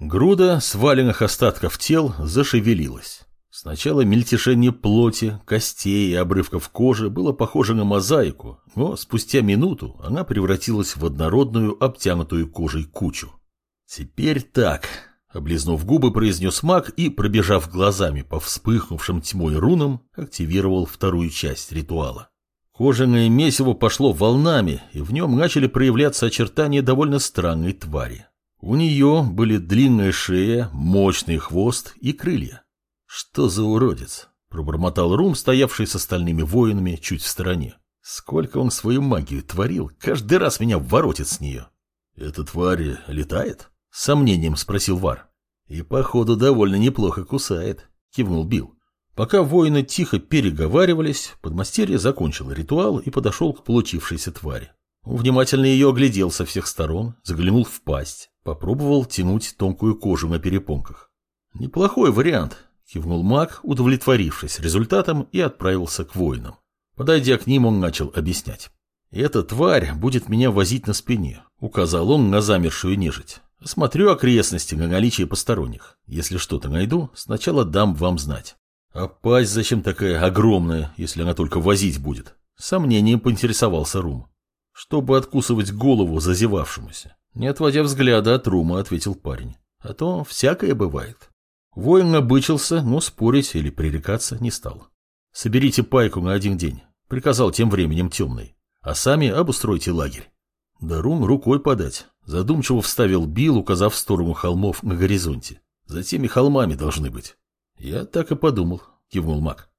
Груда сваленных остатков тел зашевелилась. Сначала мельтешение плоти, костей и обрывков кожи было похоже на мозаику, но спустя минуту она превратилась в однородную обтянутую кожей кучу. «Теперь так», — облизнув губы, произнес маг и, пробежав глазами по вспыхнувшим тьмой рунам, активировал вторую часть ритуала. Кожаное месиво пошло волнами, и в нем начали проявляться очертания довольно странной твари. У нее были длинная шея, мощный хвост и крылья. «Что за уродец?» – пробормотал Рум, стоявший с остальными воинами чуть в стороне. «Сколько он свою магию творил, каждый раз меня воротит с нее». «Эта тварь летает?» – сомнением спросил Вар. «И, походу, довольно неплохо кусает», – кивнул Билл. Пока воины тихо переговаривались, подмастерье закончил ритуал и подошел к получившейся твари. Он внимательно ее оглядел со всех сторон, заглянул в пасть, попробовал тянуть тонкую кожу на перепонках. Неплохой вариант, Кивнул маг, удовлетворившись результатом, и отправился к воинам. Подойдя к ним, он начал объяснять. «Эта тварь будет меня возить на спине», — указал он на замершую нежить. «Смотрю окрестности на наличие посторонних. Если что-то найду, сначала дам вам знать». «А пасть зачем такая огромная, если она только возить будет?» Сомнением поинтересовался Рум. «Чтобы откусывать голову зазевавшемуся». Не отводя взгляда от Рума, ответил парень. «А то всякое бывает». Воин набычился, но спорить или пререкаться не стал. «Соберите пайку на один день», — приказал тем временем темный, «а сами обустройте лагерь». Дарун рукой подать. Задумчиво вставил Бил, указав в сторону холмов на горизонте. За теми холмами должны быть. Я так и подумал, кивнул маг.